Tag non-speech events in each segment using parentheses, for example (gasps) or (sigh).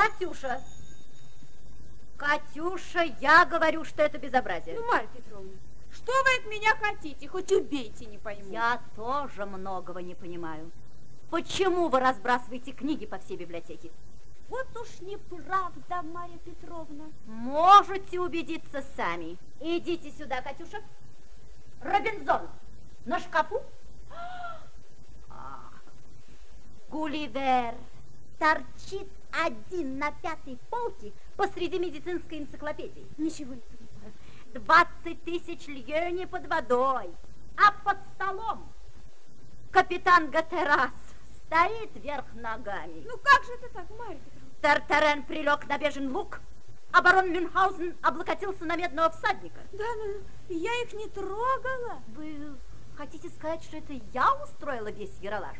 Катюша! Катюша, я говорю, что это безобразие. Ну, Марья Петровна, что вы от меня хотите? Хоть убейте, не пойму. Я тоже многого не понимаю. Почему вы разбрасываете книги по всей библиотеке? Вот уж неправда, Марья Петровна. Можете убедиться сами. Идите сюда, Катюша. Робинзон на шкафу? (gasps) А, Гулливер торчит один на пятой полке посреди медицинской энциклопедии. Ничего не понимаю. 20 тысяч лье не под водой, а под столом. Капитан Гатерас стоит вверх ногами. Ну как же это так, Марья Петровна? Тартарен прилег на бежен лук, а барон Мюнхгаузен облокотился на медного всадника. Да, но я их не трогала. Вы хотите сказать, что это я устроила весь яролаж?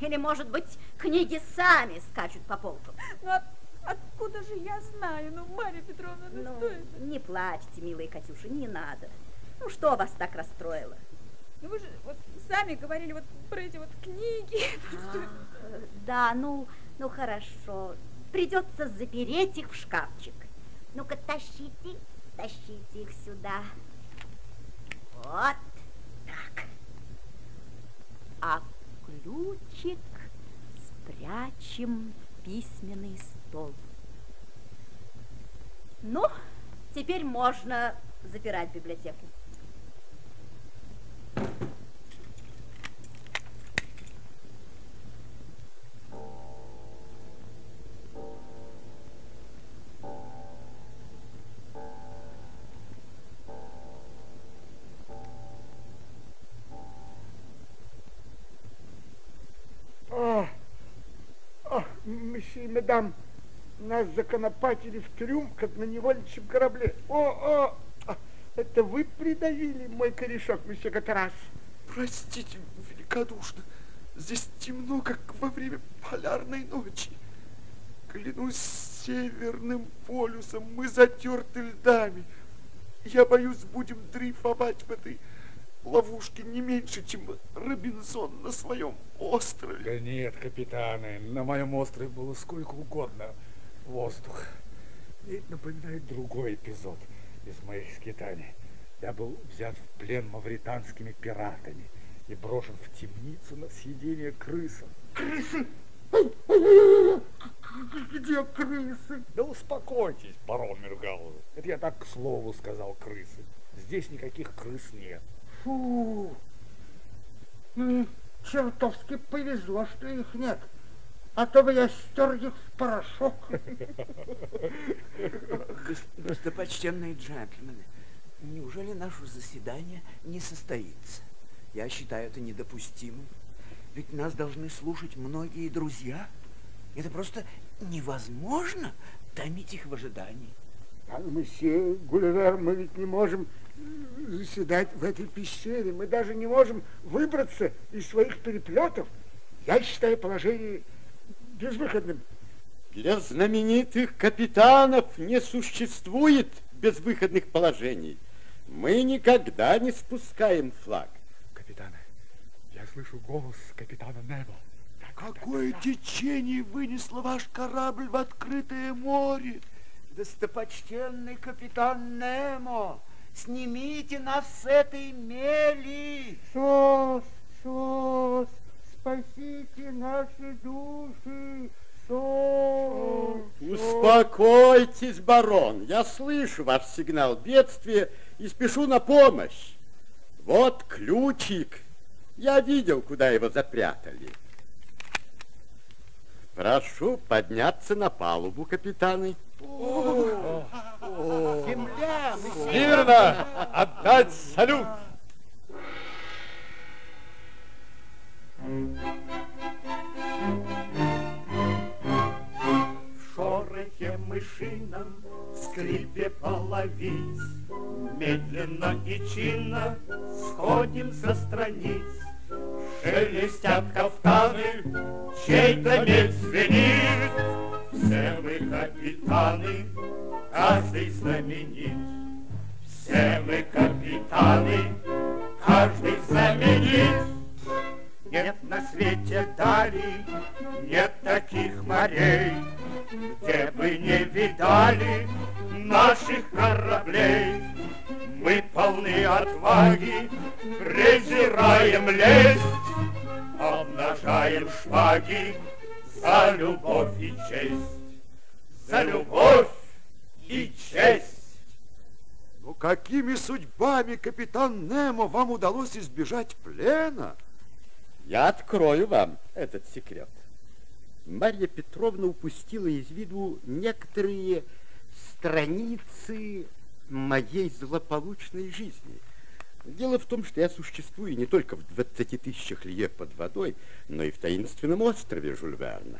Или, может быть, книги сами скачут по полкам? Ну, от, откуда же я знаю? Ну, Марья Петровна, ну, Ну, что это? не плачьте, милая Катюша, не надо. Ну, что вас так расстроило? Ну, вы же вот сами говорили вот про эти вот книги. (laughs) Э, Да, ну, ну хорошо. Придется запереть их в шкафчик. Ну-ка, тащите, тащите их сюда. Вот так. А ключик спрячем в письменный стол. Ну, теперь можно запирать библиотеку. И мадам, нас законопатили в трюм, как на невольничьем корабле. О, о, а, это вы придавили мой корешок, месье Катарас? Простите великодушно, здесь темно, как во время полярной ночи. Клянусь северным полюсом, мы затерты льдами. Я боюсь, будем дрейфовать в этой ловушке не меньше, чем Робинзон на своем острове. Да нет, капитаны, на моем острове было сколько угодно воздух. Мне это напоминает другой эпизод из моих скитаний. Я был взят в плен мавританскими пиратами и брошен в темницу на съедение крысам. Крысы! Где крысы? Да успокойтесь, барон Мюргаузен. Это я так к слову сказал крысы. Здесь никаких крыс нет. Фу! М, Чертовски повезло, что их нет. А то бы я стер их в порошок. Достопочтенные джентльмены, неужели наше заседание не состоится? Я считаю это недопустимым. Ведь нас должны слушать многие друзья. Это просто невозможно томить их в ожидании. А, месье Гулливер, мы ведь не можем заседать в этой пещере. Мы даже не можем выбраться из своих переплетов. Я считаю положение безвыходным. Для знаменитых капитанов не существует безвыходных положений. Мы никогда не спускаем флаг. Капитаны, я слышу голос капитана Немо. Какое течение вынесло ваш корабль в открытое море? Достопочтенный капитан Немо, снимите нас с этой мели. Сос, сос, спасите наши души, сос. Успокойтесь, барон. Я слышу ваш сигнал бедствия и спешу на помощь. Вот ключик. Я видел, куда его запрятали. Прошу подняться на палубу, капитаны. Земля, Смирно! Отдать салют! В шорохе мышином, скрипе половиц, Медленно и чинно сходим со страниц. Шелестят кафтаны, чей-то меч звенит. Все мы капитаны, каждый знаменит. Все мы капитаны, каждый знаменит. Нет на свете дали, нет таких морей, где бы не видали наших кораблей. Мы полны отваги, презираем лесть, обнажаем шпаги за любовь и честь, за любовь и честь. Но какими судьбами, капитан Немо, вам удалось избежать плена? Я открою вам этот секрет. Марья Петровна упустила из виду некоторые страницы моей злополучной жизни. Дело в том, что я существую не только в 20 тысячах лье под водой, но и в таинственном острове Жюль Верна.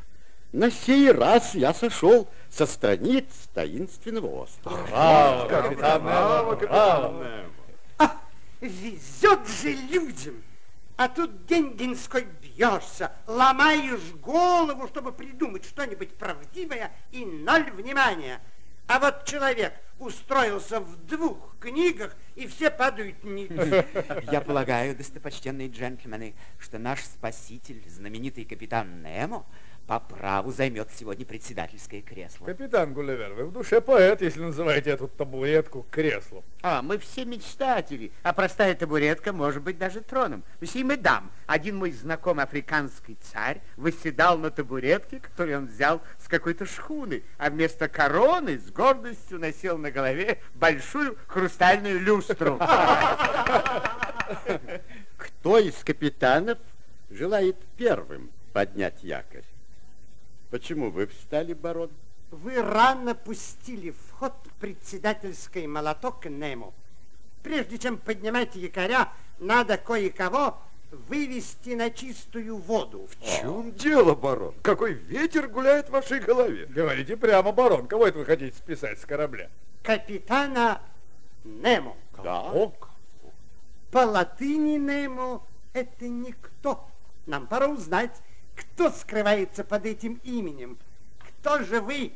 На сей раз я сошел со страниц таинственного острова. Браво, капитан браво. А, везет же людям! А тут день-деньской бьешься, ломаешь голову, чтобы придумать что-нибудь правдивое, и ноль внимания. А вот человек устроился в двух книгах, и все падают ниц. (laughs) Я полагаю, достопочтенные джентльмены, что наш спаситель, знаменитый капитан Немо, по праву займет сегодня председательское кресло. Капитан Гулливер, вы в душе поэт, если называете эту табуретку креслом. А, мы все мечтатели, а простая табуретка может быть даже троном. Месье Медам, один мой знакомый африканский царь восседал на табуретке, которую он взял с какой-то шхуны, а вместо короны с гордостью носил на голове большую хрустальную люстру. Кто из капитанов желает первым поднять якорь? Почему вы встали, барон? Вы рано пустили в ход председательский молоток Нему. Прежде чем поднимать якоря, надо кое-кого вывести на чистую воду. В чем дело, барон? Какой ветер гуляет в вашей голове? Говорите прямо, барон, кого это вы хотите списать с корабля? Капитана Нему. Да. По латыни Нему это никто. Нам пора узнать, кто скрывается под этим именем. Кто же вы,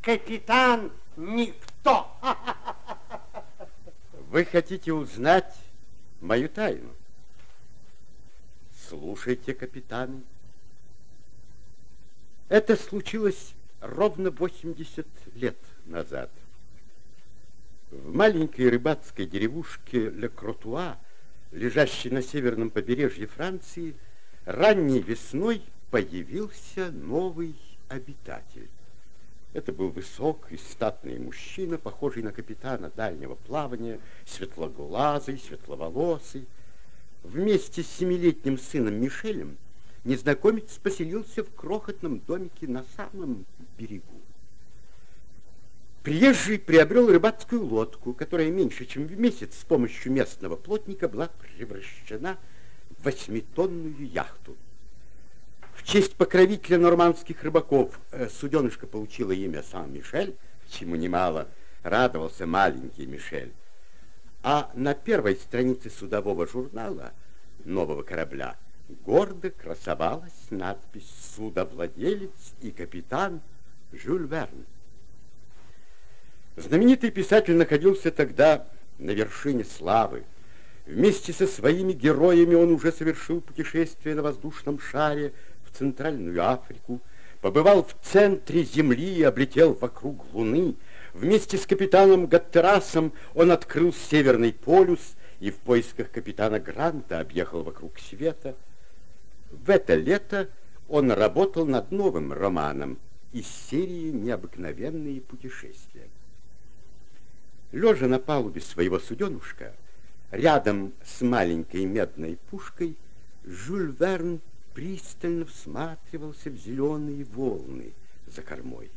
капитан Никто? Вы хотите узнать мою тайну? Слушайте, капитаны. Это случилось ровно 80 лет назад. В маленькой рыбацкой деревушке Ле Кротуа, лежащей на северном побережье Франции, ранней весной появился новый обитатель. Это был высокий, статный мужчина, похожий на капитана дальнего плавания, светлоглазый, светловолосый. Вместе с семилетним сыном Мишелем незнакомец поселился в крохотном домике на самом берегу. Приезжий приобрел рыбацкую лодку, которая меньше, чем в месяц с помощью местного плотника была превращена в восьмитонную яхту. Честь покровителя нормандских рыбаков э, суденышко получило имя Сан-Мишель, чему немало радовался маленький Мишель. А на первой странице судового журнала нового корабля гордо красовалась надпись «Судовладелец и капитан Жюль Верн». Знаменитый писатель находился тогда на вершине славы. Вместе со своими героями он уже совершил путешествие на воздушном шаре Центральную Африку, побывал в центре Земли и облетел вокруг Луны. Вместе с капитаном Гаттерасом он открыл Северный полюс и в поисках капитана Гранта объехал вокруг света. В это лето он работал над новым романом из серии «Необыкновенные путешествия». Лежа на палубе своего суденушка, рядом с маленькой медной пушкой, Жюль Верн пристально всматривался в зеленые волны за кормой.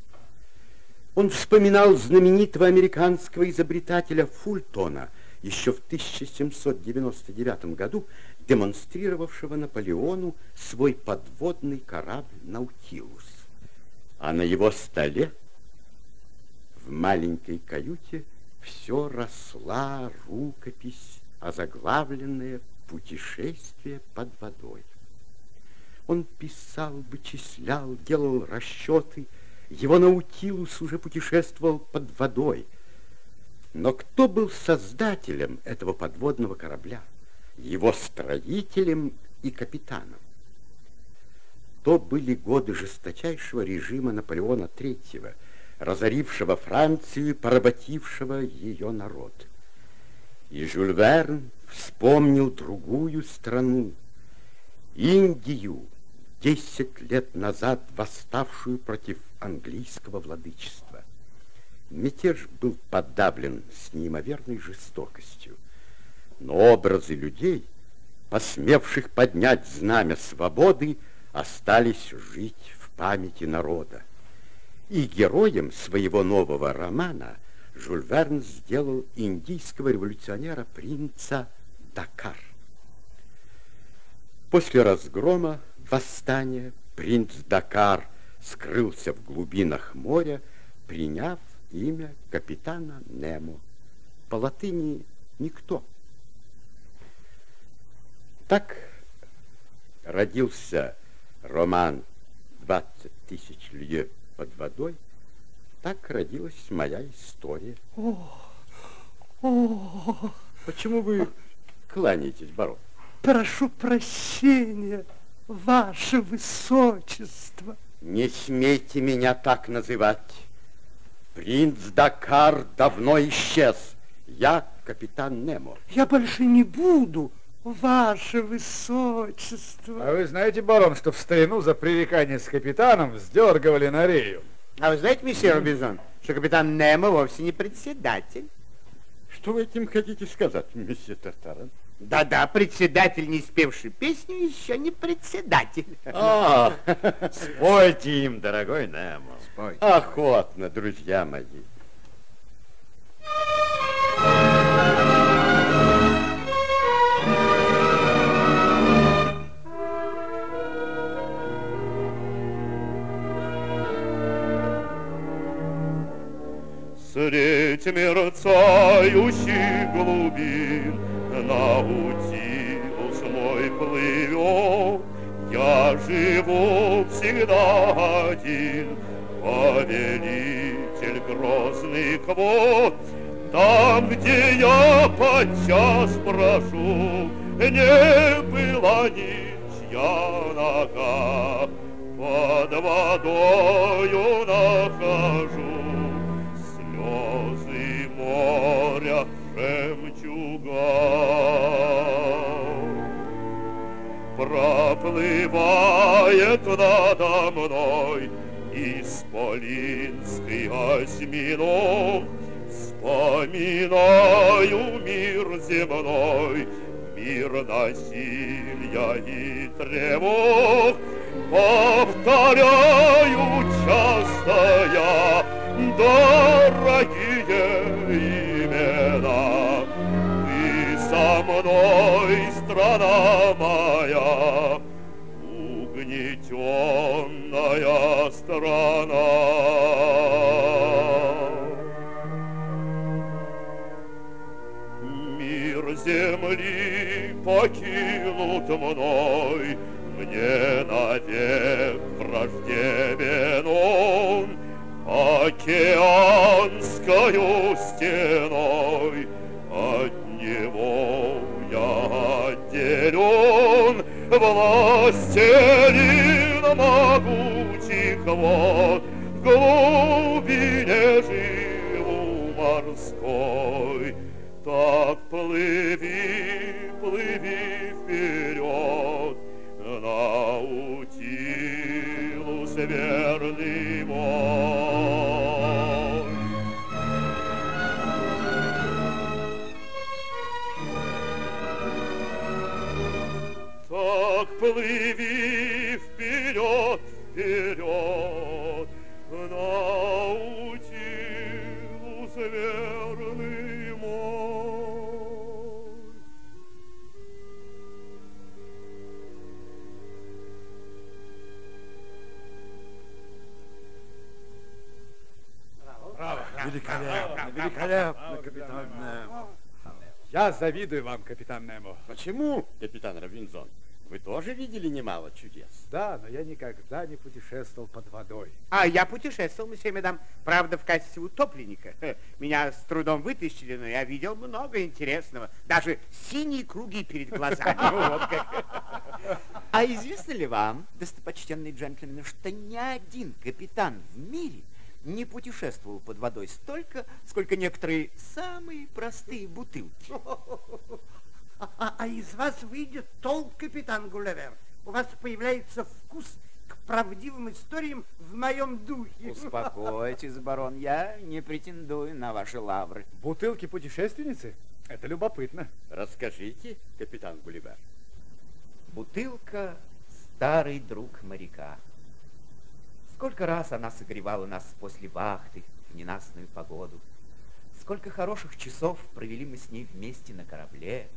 Он вспоминал знаменитого американского изобретателя Фультона, еще в 1799 году демонстрировавшего Наполеону свой подводный корабль «Наутилус». А на его столе в маленькой каюте все росла рукопись, озаглавленная «Путешествие под водой». Он писал, вычислял, делал расчеты. Его Наутилус уже путешествовал под водой. Но кто был создателем этого подводного корабля? Его строителем и капитаном? То были годы жесточайшего режима Наполеона III, разорившего Францию и поработившего ее народ. И Жюль Верн вспомнил другую страну, Индию, десять лет назад восставшую против английского владычества. Мятеж был подавлен с неимоверной жестокостью, но образы людей, посмевших поднять знамя свободы, остались жить в памяти народа. И героем своего нового романа Жюль Верн сделал индийского революционера принца Дакар. После разгрома восстания принц Дакар скрылся в глубинах моря, приняв имя капитана Немо. По латыни «никто». Так родился роман «20 тысяч лье под водой», так родилась моя история. О, о, Почему вы кланяетесь, барон? прошу прощения, ваше высочество. Не смейте меня так называть. Принц Дакар давно исчез. Я капитан Немо. Я больше не буду, ваше высочество. А вы знаете, барон, что в старину за пререкание с капитаном вздергивали на рею? А вы знаете, месье Робинзон, что капитан Немо вовсе не председатель? Что вы этим хотите сказать, месье Тартаран? Да-да, председатель, не спевший песню, еще не председатель. А, (laughs) спойте им, дорогой Немо. Спойте. Охотно, друзья мои. Средь мерцающих глубин Наутилус мой плывет, Я живу всегда один, Повелитель грозных вод. Там, где я подчас прошу, Не была ничья нога, Под водою нахожу Проплывает надо мной Исполинский осьминог, Вспоминаю мир земной, Мир насилия и тревог, Повторяю часто я дорогие мной, страна моя, угнетенная страна. Мир земли покинут мной, Мне навек враждебен он, Океанскою стеной отделен, Властелин могучих вод, В глубине живу морской. Так плыви, Великолепно, капитан Немо. Я завидую вам, капитан Немо. Почему, капитан Робинзон? Вы тоже видели немало чудес? Да, но я никогда не путешествовал под водой. А я путешествовал, месье Медам, правда, в качестве утопленника. Меня с трудом вытащили, но я видел много интересного. Даже синие круги перед глазами. (laughs) Вот как. А известно ли вам, достопочтенные джентльмены, что ни один капитан в мире не путешествовал под водой столько, сколько некоторые самые простые бутылки? А, а из вас выйдет толк, капитан Гулливер. У вас появляется вкус к правдивым историям в моем духе. Успокойтесь, барон, я не претендую на ваши лавры. Бутылки путешественницы? Это любопытно. Расскажите, капитан Гулливер. Бутылка – старый друг моряка. Сколько раз она согревала нас после вахты в ненастную погоду. Сколько хороших часов провели мы с ней вместе на корабле.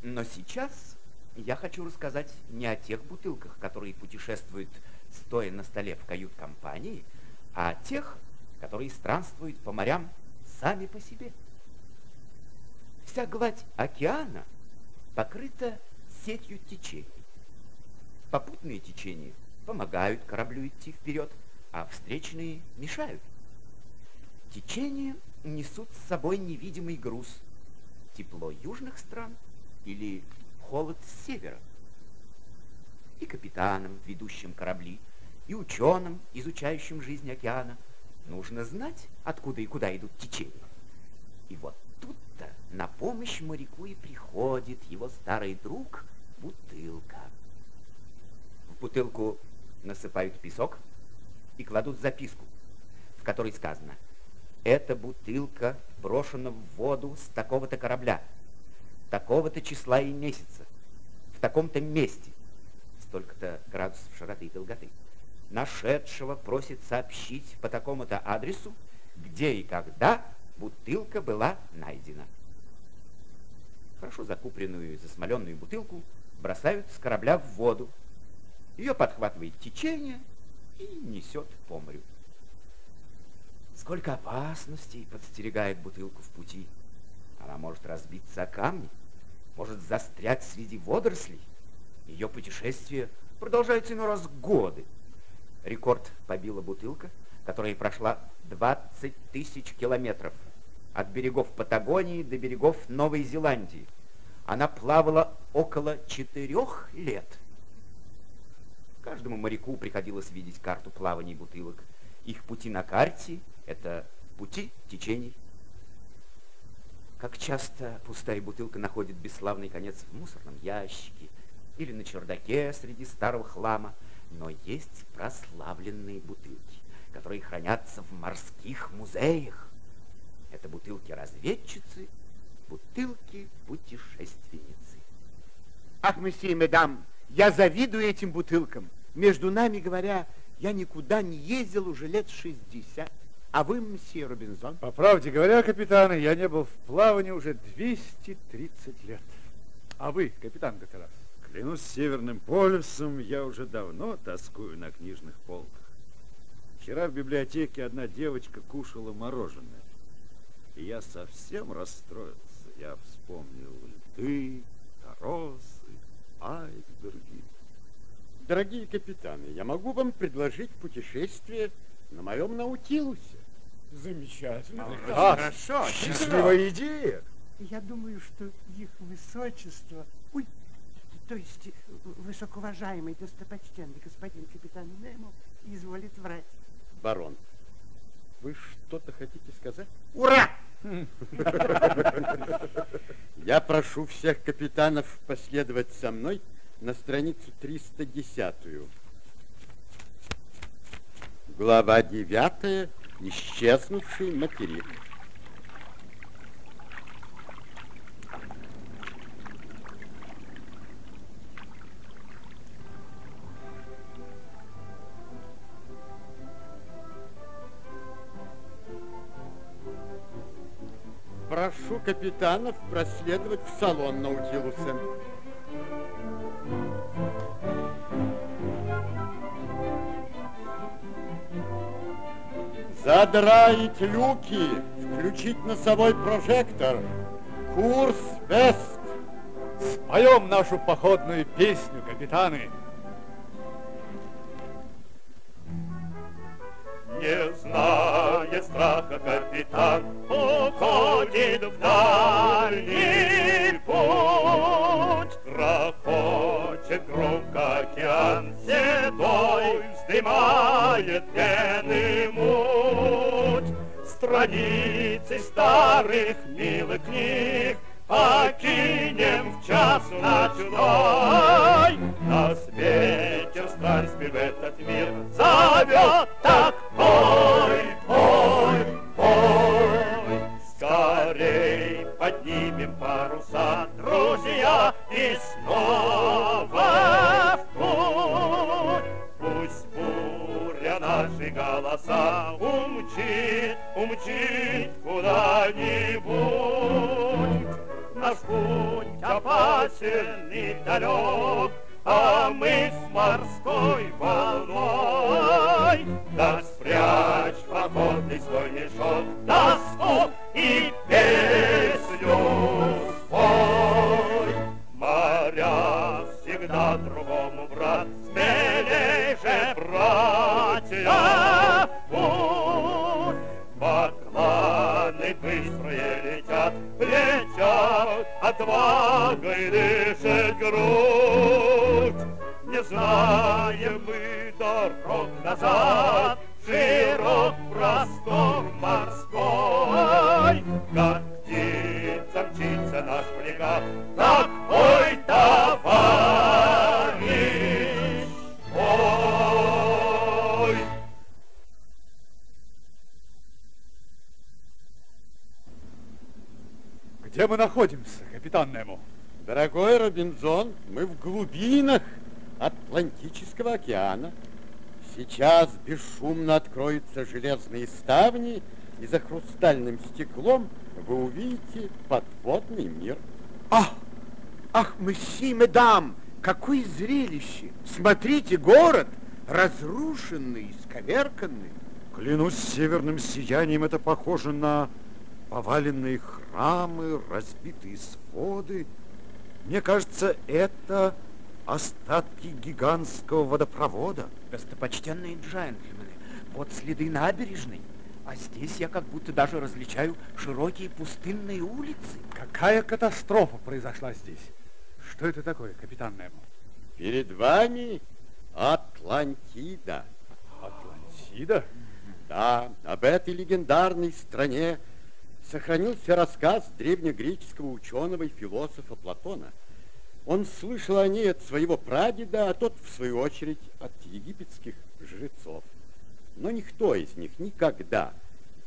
Но сейчас я хочу рассказать не о тех бутылках, которые путешествуют стоя на столе в кают-компании, а о тех, которые странствуют по морям сами по себе. Вся гладь океана покрыта сетью течений. Попутные течения помогают кораблю идти вперед, а встречные мешают. Течения несут с собой невидимый груз. Тепло южных стран или холод с севера. И капитанам, ведущим корабли, и ученым, изучающим жизнь океана, нужно знать, откуда и куда идут течения. И вот тут-то на помощь моряку и приходит его старый друг бутылка. В бутылку насыпают песок и кладут записку, в которой сказано «Эта бутылка брошена в воду с такого-то корабля, такого-то числа и месяца, в таком-то месте, столько-то градусов широты и долготы. Нашедшего просит сообщить по такому-то адресу, где и когда бутылка была найдена. Хорошо закупленную засмоленную бутылку бросают с корабля в воду. Ее подхватывает течение и несет по морю. Сколько опасностей подстерегает бутылку в пути. Она может разбиться о камни, может застрять среди водорослей. Ее путешествие продолжается иной раз годы. Рекорд побила бутылка, которая прошла 20 тысяч километров от берегов Патагонии до берегов Новой Зеландии. Она плавала около четырех лет. Каждому моряку приходилось видеть карту плаваний бутылок. Их пути на карте — это пути течений. Как часто пустая бутылка находит бесславный конец в мусорном ящике или на чердаке среди старого хлама, но есть прославленные бутылки, которые хранятся в морских музеях. Это бутылки-разведчицы, бутылки-путешественницы. Ах, месье медам, я завидую этим бутылкам. Между нами говоря, я никуда не ездил уже лет 60. А вы, мсье Робинзон? По правде говоря, капитан, я не был в плавании уже 230 лет. А вы, капитан Гатерас? Клянусь Северным полюсом, я уже давно тоскую на книжных полках. Вчера в библиотеке одна девочка кушала мороженое. И я совсем расстроился. Я вспомнил льды, торосы, айсберги. Дорогие капитаны, я могу вам предложить путешествие на моем Наутилусе. Замечательно. А, хорошо. Счастливая идея. Я думаю, что их высочество... Ой, то есть высокоуважаемый, достопочтенный господин капитан Немо изволит врать. Барон, вы что-то хотите сказать? Ура! (laughs) Я прошу всех капитанов последовать со мной на страницу 310. Глава 9. Исчезнувший материк. Прошу капитанов проследовать в салон Наутилуса. Задраить люки, включить носовой прожектор. Курс Вест. Споем нашу походную песню, капитаны. Не зная страха, капитан уходит в дальний путь. Грохочет громко океан, седой вздымает пены. Страницы старых милых книг покинем в час ночной. Нас ветер странствий в этот мир зовет так, и далек, а мы с морской железные ставни, и за хрустальным стеклом вы увидите подводный мир. Ах, ах, месье, медам, какое зрелище! Смотрите, город разрушенный, исковерканный. Клянусь северным сиянием, это похоже на поваленные храмы, разбитые своды. Мне кажется, это остатки гигантского водопровода. Достопочтенные джентльмены, вот следы набережной, а здесь я как будто даже различаю широкие пустынные улицы. Какая катастрофа произошла здесь? Что это такое, капитан Немо? Перед вами Атлантида. Атлантида? Да, об этой легендарной стране сохранился рассказ древнегреческого ученого и философа Платона. Он слышал о ней от своего прадеда, а тот, в свою очередь, от египетских жрецов. Но никто из них никогда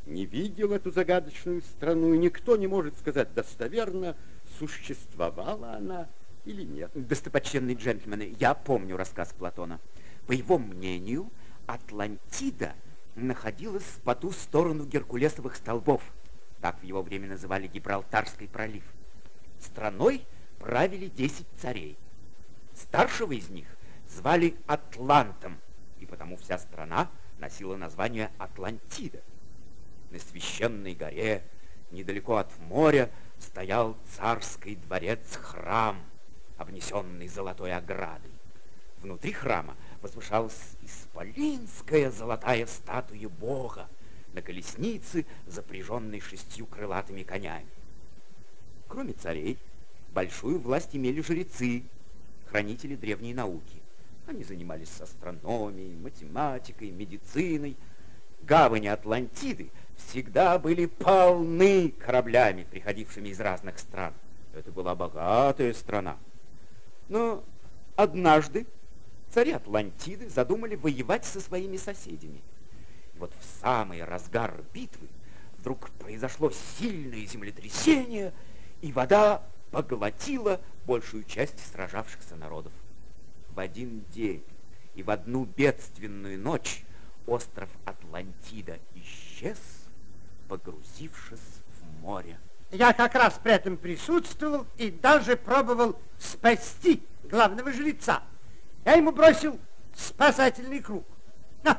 не видел эту загадочную страну, и никто не может сказать достоверно, существовала она или нет. Достопочтенные джентльмены, я помню рассказ Платона. По его мнению, Атлантида находилась по ту сторону Геркулесовых столбов. Так в его время называли Гибралтарский пролив. Страной правили десять царей. Старшего из них звали Атлантом, и потому вся страна носила название Атлантида. На священной горе, недалеко от моря, стоял царский дворец-храм, обнесенный золотой оградой. Внутри храма возвышалась исполинская золотая статуя Бога на колеснице, запряженной шестью крылатыми конями. Кроме царей, большую власть имели жрецы, хранители древней науки. Они занимались астрономией, математикой, медициной. Гавани Атлантиды всегда были полны кораблями, приходившими из разных стран. Это была богатая страна. Но однажды цари Атлантиды задумали воевать со своими соседями. И вот в самый разгар битвы вдруг произошло сильное землетрясение, и вода поглотила большую часть сражавшихся народов. В один день и в одну бедственную ночь остров Атлантида исчез, погрузившись в море. Я как раз при этом присутствовал и даже пробовал спасти главного жреца. Я ему бросил спасательный круг. Но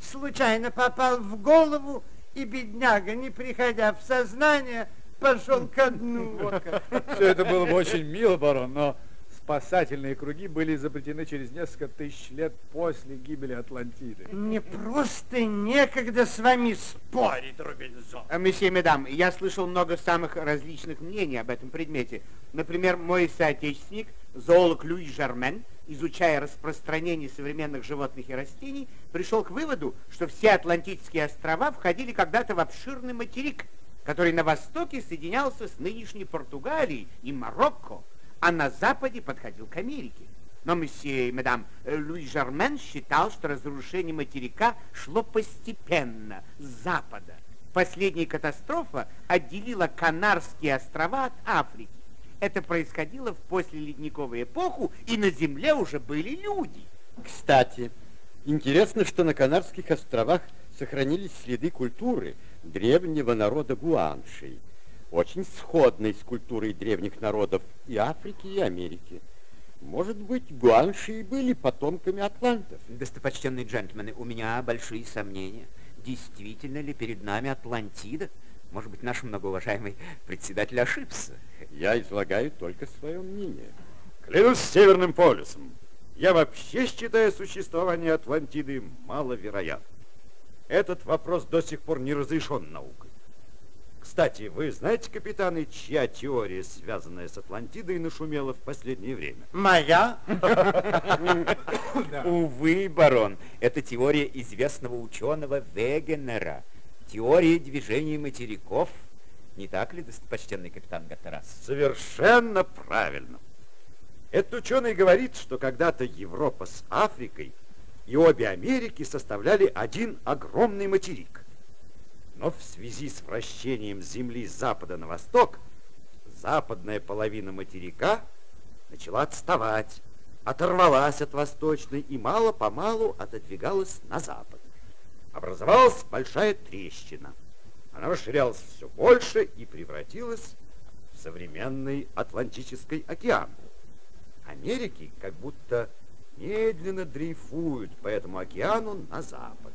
случайно попал в голову, и бедняга, не приходя в сознание, пошел ко дну. Все это было бы очень мило, барон, но спасательные круги были изобретены через несколько тысяч лет после гибели Атлантиды. Мне просто некогда с вами спорить, Робинзон. А, месье Медам, я слышал много самых различных мнений об этом предмете. Например, мой соотечественник, зоолог Луи Жермен, изучая распространение современных животных и растений, пришел к выводу, что все Атлантические острова входили когда-то в обширный материк, который на востоке соединялся с нынешней Португалией и Марокко, а на западе подходил к Америке. Но месье и мадам э, Луи Жармен считал, что разрушение материка шло постепенно, с запада. Последняя катастрофа отделила Канарские острова от Африки. Это происходило в послеледниковую эпоху, и на Земле уже были люди. Кстати, интересно, что на Канарских островах сохранились следы культуры древнего народа гуаншей, очень сходной с культурой древних народов и Африки, и Америки. Может быть, гуанши и были потомками атлантов. Достопочтенные джентльмены, у меня большие сомнения. Действительно ли перед нами Атлантида? Может быть, наш многоуважаемый председатель ошибся? Я излагаю только свое мнение. Клянусь Северным полюсом, я вообще считаю существование Атлантиды маловероятным. Этот вопрос до сих пор не разрешен наукой. Кстати, вы знаете, капитаны, чья теория, связанная с Атлантидой, нашумела в последнее время? Моя? (laughs) Увы, барон, это теория известного ученого Вегенера. Теория движения материков. Не так ли, достопочтенный капитан Гаттерас? Совершенно правильно. Этот ученый говорит, что когда-то Европа с Африкой и обе Америки составляли один огромный материк. Но в связи с вращением Земли с запада на восток, западная половина материка начала отставать, оторвалась от восточной и мало-помалу отодвигалась на запад. Образовалась большая трещина. Она расширялась все больше и превратилась в современный Атлантический океан. Америки как будто медленно дрейфуют по этому океану на запад.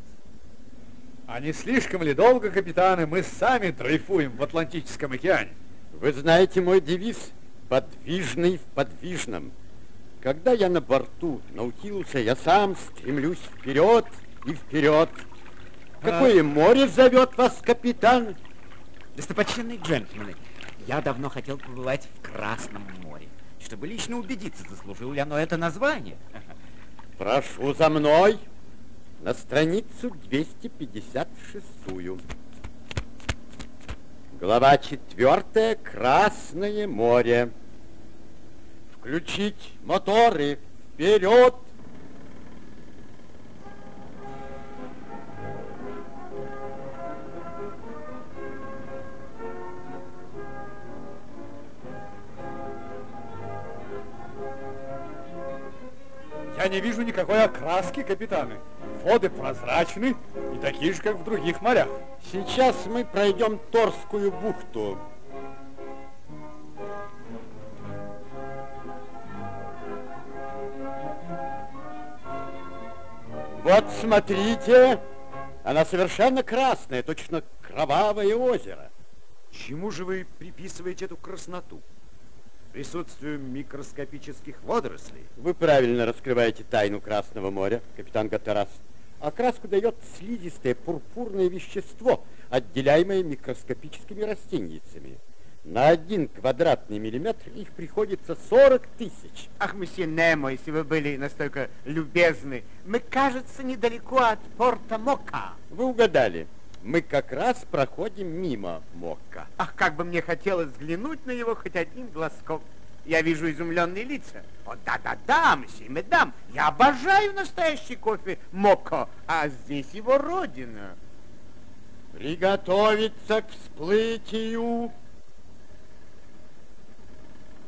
А не слишком ли долго, капитаны, мы сами дрейфуем в Атлантическом океане? Вы знаете мой девиз «Подвижный в подвижном». Когда я на борту научился, я сам стремлюсь вперед и вперед. Какое а... море зовет вас, капитан? Достопочтенные джентльмены, я давно хотел побывать в Красном море, чтобы лично убедиться, заслужил ли оно это название. Прошу за мной на страницу 256. Глава 4. Красное море. Включить моторы. Вперед! Я не вижу никакой окраски, капитаны. Воды прозрачны и такие же, как в других морях. Сейчас мы пройдем Торскую бухту. Вот смотрите, она совершенно красная, точно кровавое озеро. Чему же вы приписываете эту красноту? Присутствию микроскопических водорослей? Вы правильно раскрываете тайну Красного моря, капитан Гаттерас. Окраску дает слизистое пурпурное вещество, отделяемое микроскопическими растениями. На один квадратный миллиметр их приходится 40 тысяч. Ах, месье Немо, если вы были настолько любезны, мы, кажется, недалеко от порта Мока. Вы угадали. Мы как раз проходим мимо Мокка. Ах, как бы мне хотелось взглянуть на него хоть одним глазком. Я вижу изумленные лица. О, да-да-да, месье медам, я обожаю настоящий кофе Моко, а здесь его родина. Приготовиться к всплытию.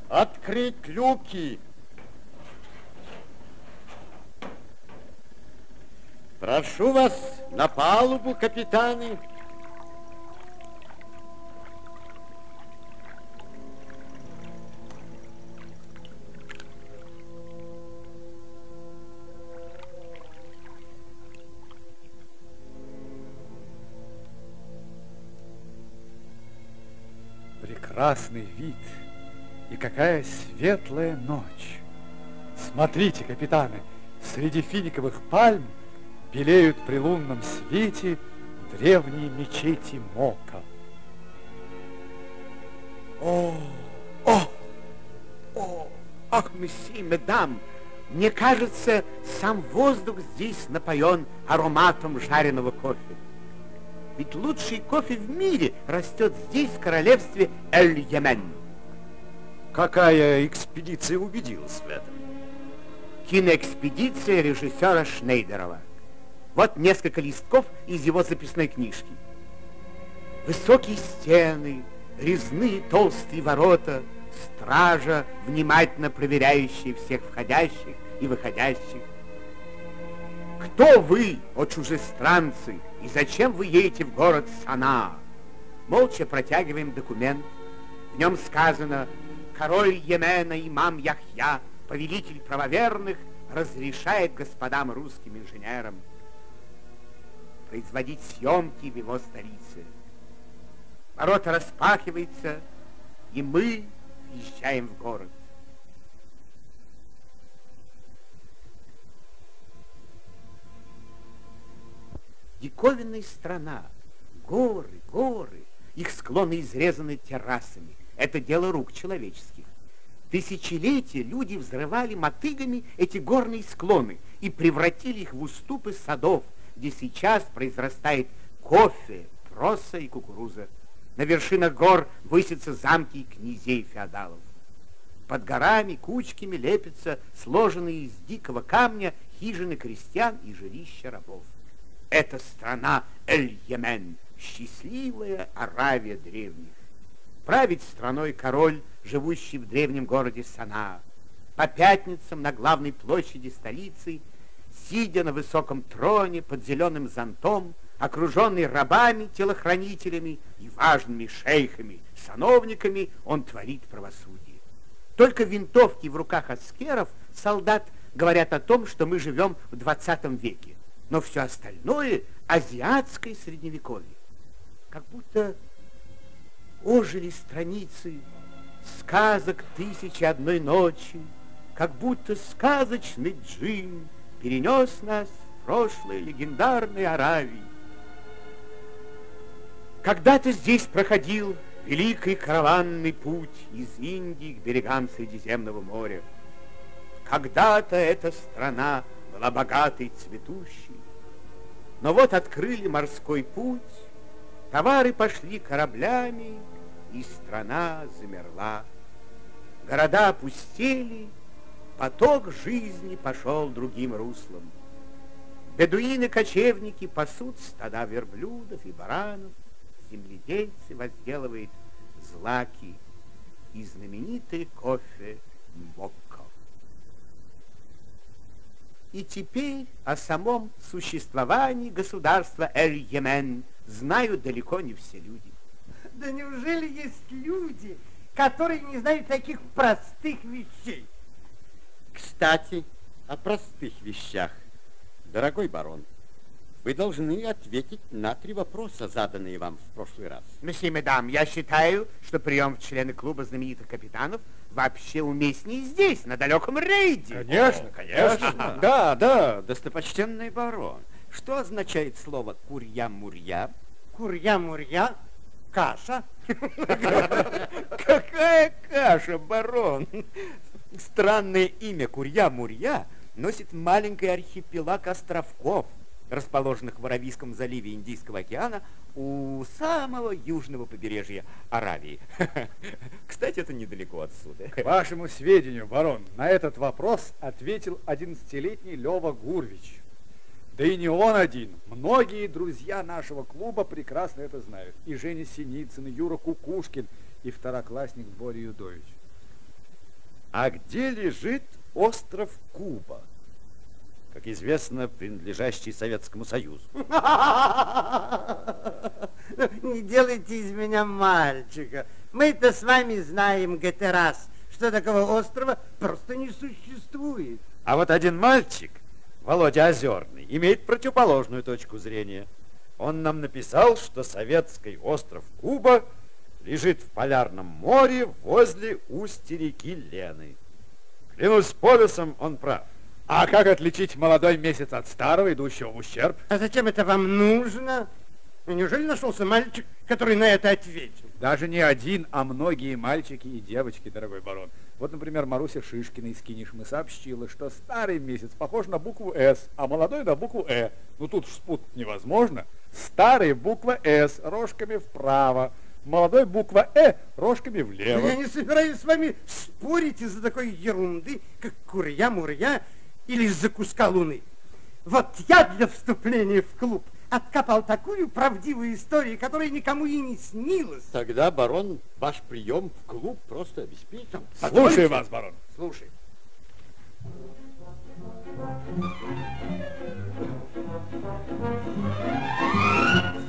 Открыть люки. Прошу вас на палубу, капитаны. Прекрасный вид и какая светлая ночь. Смотрите, капитаны, среди финиковых пальм белеют при лунном свете древние мечети Мока. О, о, о, ах, месье, медам, Мне кажется, сам воздух здесь напоен ароматом жареного кофе. Ведь лучший кофе в мире растет здесь, в королевстве Эль-Йемен. Какая экспедиция убедилась в этом? Киноэкспедиция режиссера Шнейдерова. Вот несколько листков из его записной книжки. Высокие стены, резные толстые ворота, стража, внимательно проверяющая всех входящих и выходящих. Кто вы, о чужестранцы, и зачем вы едете в город Сана? Молча протягиваем документ. В нем сказано, король Йемена имам Яхья, повелитель правоверных, разрешает господам русским инженерам производить съемки в его столице. Ворота распахиваются, и мы въезжаем в город. Диковинная страна, горы, горы, их склоны изрезаны террасами. Это дело рук человеческих. Тысячелетия люди взрывали мотыгами эти горные склоны и превратили их в уступы садов, где сейчас произрастает кофе, проса и кукуруза. На вершинах гор высятся замки князей феодалов. Под горами кучками лепятся сложенные из дикого камня хижины крестьян и жилища рабов. Это страна Эль-Йемен, счастливая Аравия древних. Править страной король, живущий в древнем городе Сана. По пятницам на главной площади столицы, сидя на высоком троне под зеленым зонтом, окруженный рабами, телохранителями и важными шейхами, сановниками, он творит правосудие. Только винтовки в руках аскеров, солдат, говорят о том, что мы живем в 20 веке. Но все остальное — азиатское средневековье. Как будто ожили страницы сказок «Тысячи одной ночи», как будто сказочный джин перенес нас в прошлое легендарной Аравии. Когда-то здесь проходил великий караванный путь из Индии к берегам Средиземного моря. Когда-то эта страна была богатой, цветущей. Но вот открыли морской путь, товары пошли кораблями, и страна замерла. Города опустели, поток жизни пошел другим руслом. Бедуины-кочевники пасут стада верблюдов и баранов, земледельцы возделывают злаки и знаменитый кофе Мокко. И теперь о самом существовании государства Эль-Йемен знают далеко не все люди. Да неужели есть люди, которые не знают таких простых вещей? Кстати, о простых вещах. Дорогой барон, вы должны ответить на три вопроса, заданные вам в прошлый раз. Месье Медам, я считаю, что прием в члены клуба знаменитых капитанов вообще уместнее здесь, на далеком рейде. Конечно, конечно. Да, да, достопочтенный барон. Что означает слово «курья-мурья»? Курья-мурья, каша. (laughs) Какая каша, барон? Странное имя Курья-Мурья носит маленький архипелаг островков, расположенных в Аравийском заливе Индийского океана у самого южного побережья Аравии. (laughs) Кстати, это недалеко отсюда. К вашему сведению, барон, на этот вопрос ответил 11-летний Лева Гурвич. Да и не он один. Многие друзья нашего клуба прекрасно это знают. И Женя Синицын, и Юра Кукушкин, и второклассник Боря Юдович. А где лежит остров Куба? Как известно, принадлежащий Советскому Союзу. (laughs) Не делайте из меня мальчика. Мы-то с вами знаем, Гатерас, что такого острова просто не существует. А вот один мальчик, Володя Озерный, имеет противоположную точку зрения. Он нам написал, что советский остров Куба лежит в Полярном море возле устья реки Лены. Клянусь полюсом, он прав. А как отличить молодой месяц от старого, идущего в ущерб? А зачем это вам нужно? Ну, неужели нашелся мальчик, который на это ответил? Даже не один, а многие мальчики и девочки, дорогой барон. Вот, например, Маруся Шишкина из Кинишмы сообщила, что старый месяц похож на букву «С», а молодой на букву «Э». Ну тут спутать невозможно. Старый буква «С» рожками вправо, молодой буква «Э» рожками влево. Я не собираюсь с вами спорить из-за такой ерунды, как курья-мурья или из-за куска луны. Вот я для вступления в клуб откопал такую правдивую историю, которая никому и не снилась. Тогда, барон, ваш прием в клуб просто обеспечен. Слушай вас, барон. Слушай.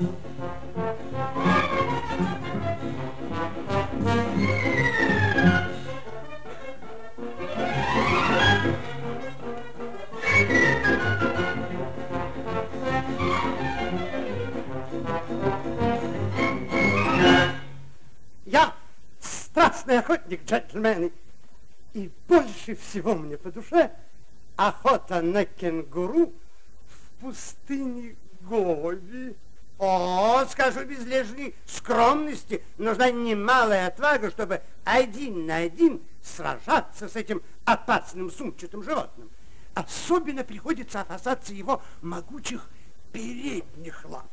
Я страстный охотник, джентльмены, и больше всего мне по душе охота на кенгуру в пустыне Гоби. О, скажу без лишней скромности, нужна немалая отвага, чтобы один на один сражаться с этим опасным сумчатым животным. Особенно приходится опасаться его могучих передних лап.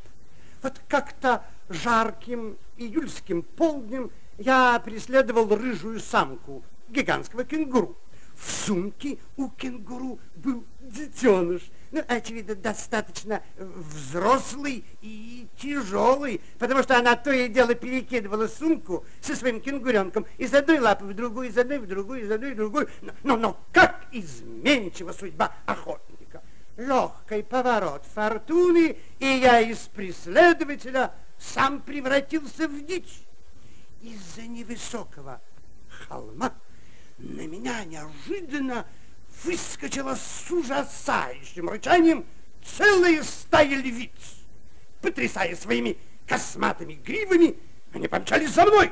Вот как-то жарким июльским полднем я преследовал рыжую самку гигантского кенгуру. В сумке у кенгуру был детеныш. Ну, очевидно, достаточно взрослый и тяжелый, потому что она то и дело перекидывала сумку со своим кенгуренком из одной лапы в другую, из одной в другую, из одной в другую. Но, но, но как изменчива судьба охотника! Легкий поворот фортуны, и я из преследователя сам превратился в дичь. Из-за невысокого холма на меня неожиданно выскочила с ужасающим рычанием целая стая львиц. Потрясая своими косматыми гривами, они помчались за мной.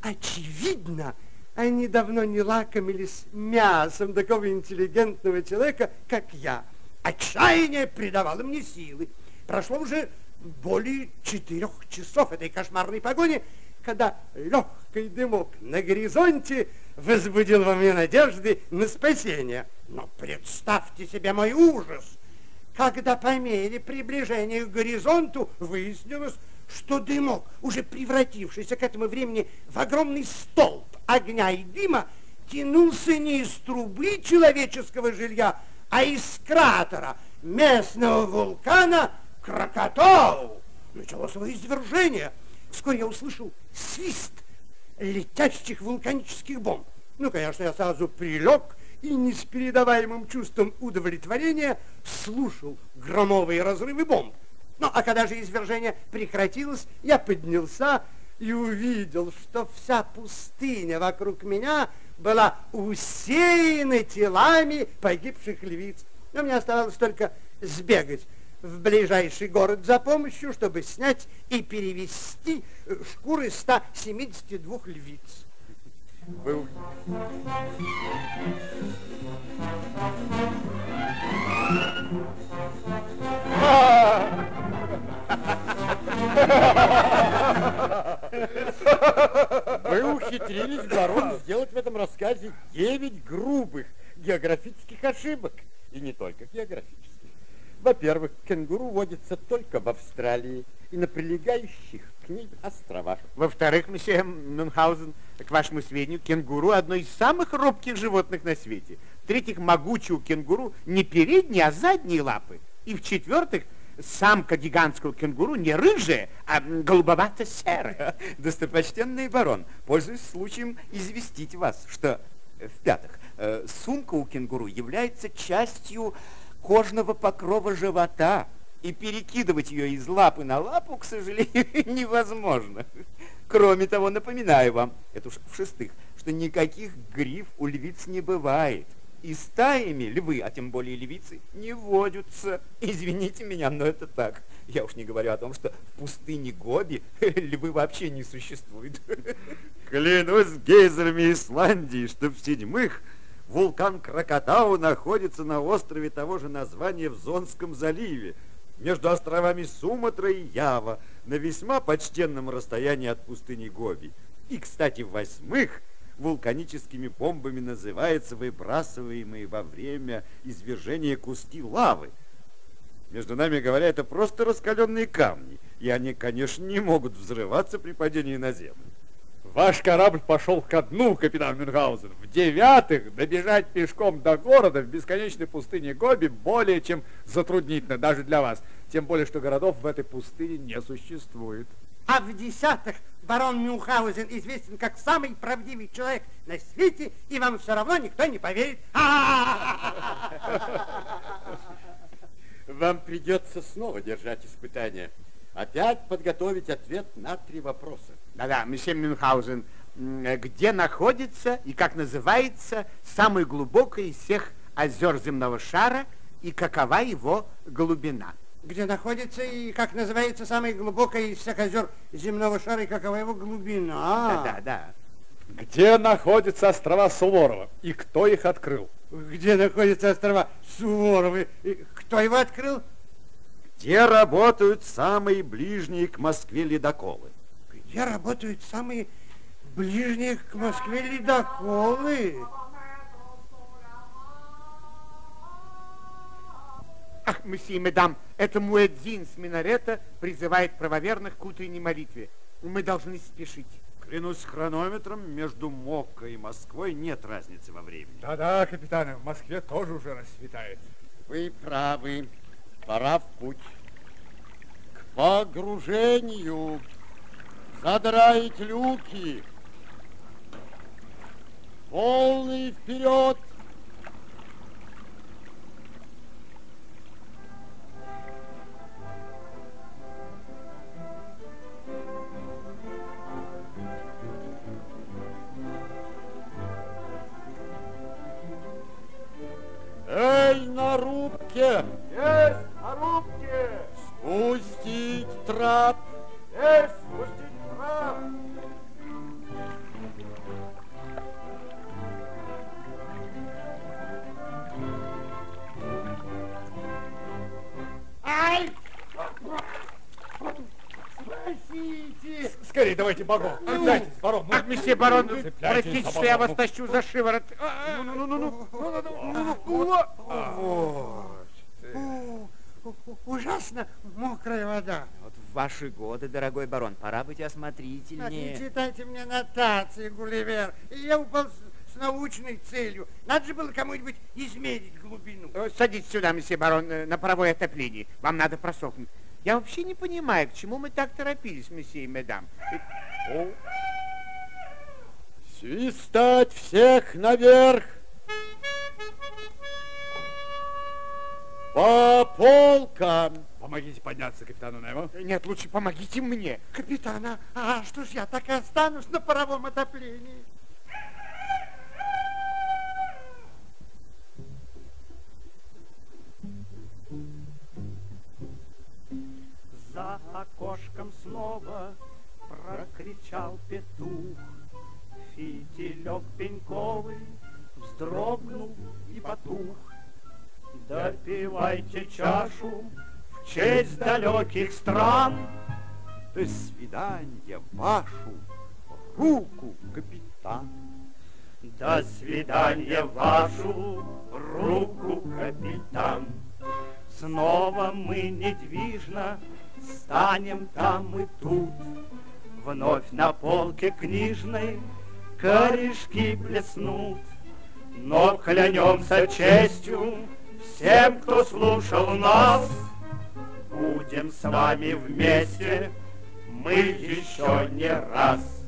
Очевидно, они давно не лакомились мясом такого интеллигентного человека, как я. Отчаяние придавало мне силы. Прошло уже более четырех часов этой кошмарной погони, когда легкий дымок на горизонте возбудил во мне надежды на спасение. Но представьте себе мой ужас, когда по мере приближения к горизонту выяснилось, что дымок, уже превратившийся к этому времени в огромный столб огня и дыма, тянулся не из трубы человеческого жилья, а из кратера местного вулкана Крокотау. Началось его извержение. Вскоре я услышал свист летящих вулканических бомб. Ну, конечно, я сразу прилег и не с передаваемым чувством удовлетворения слушал громовые разрывы бомб. Ну, а когда же извержение прекратилось, я поднялся и увидел, что вся пустыня вокруг меня была усеяна телами погибших львиц. Но мне оставалось только сбегать в ближайший город за помощью, чтобы снять и перевести шкуры 172 львиц. Вы... Вы ухитрились, барон, сделать в этом рассказе 9 грубых географических ошибок. И не только географических. Во-первых, кенгуру водится только в Австралии и на прилегающих к ней островах. Во-вторых, месье Мюнхгаузен, к вашему сведению, кенгуру одно из самых робких животных на свете. В-третьих, могучий у кенгуру не передние, а задние лапы. И в-четвертых, самка гигантского кенгуру не рыжая, а голубовато-серая. (laughs) Достопочтенный барон, пользуясь случаем известить вас, что, в-пятых, э, сумка у кенгуру является частью кожного покрова живота, и перекидывать ее из лапы на лапу, к сожалению, (laughs) невозможно. Кроме того, напоминаю вам, это уж в-шестых, что никаких гриф у львиц не бывает. И стаями львы, а тем более львицы, не водятся. Извините меня, но это так. Я уж не говорю о том, что в пустыне Гоби (laughs) львы вообще не существуют. Клянусь гейзерами Исландии, что в седьмых Вулкан Крокотау находится на острове того же названия в Зонском заливе, между островами Суматра и Ява, на весьма почтенном расстоянии от пустыни Гоби. И, кстати, в восьмых вулканическими бомбами называется выбрасываемые во время извержения куски лавы. Между нами говоря, это просто раскаленные камни, и они, конечно, не могут взрываться при падении на землю. Ваш корабль пошел ко дну, капитан Мюнхгаузен. В-девятых, добежать пешком до города в бесконечной пустыне Гоби более чем затруднительно, даже для вас. Тем более, что городов в этой пустыне не существует. А в-десятых, барон Мюнхгаузен известен как самый правдивый человек на свете, и вам все равно никто не поверит. (laughs) Вам придется снова держать испытание. Опять подготовить ответ на три вопроса. Да-да, месье Мюнхгаузен, где находится и как называется самое глубокое из всех озер земного шара и какова его глубина? Где находится и как называется самое глубокое из всех озер земного шара и какова его глубина? Да-да-да. Где находятся острова Суворова и кто их открыл? Где находятся острова Суворовы и кто его открыл? Где работают самые ближние к Москве ледоколы? Где работают самые ближние к Москве ледоколы? Ах, месье и медам, это Муэдзин с минарета призывает правоверных к утренней молитве. Мы должны спешить. Клянусь хронометром, между Мокко и Москвой нет разницы во времени. Да-да, капитан, в Москве тоже уже расцветает. Вы правы. Пора в путь. К погружению. Задраить люки. Полный вперед. За что я вас тащу за шиворот. Ужасно мокрая вода. Вот в ваши годы, дорогой барон, пора быть Так, не осмотрительнее. читайте мне нотации, Гулливер. Я упал с, научной целью. Надо же было кому-нибудь измерить глубину. Э, Садитесь сюда, месье барон, э, на паровое отопление. Вам надо просохнуть. Я вообще не понимаю, к чему мы так торопились, месье и медам. И- О, Свистать всех наверх! По полкам! Помогите подняться капитану Немо. Нет, лучше помогите мне. Капитан, а, а что ж я так и останусь на паровом отоплении? За окошком снова прокричал петух. Фитилек пеньковый вздрогнул и потух. Допивайте чашу в честь далеких стран. До свидания вашу руку, капитан. До свидания вашу руку, капитан. Снова мы недвижно станем там и тут. Вновь на полке книжной корешки блеснут. Но клянемся честью всем, кто слушал нас, Будем с вами вместе мы еще не раз.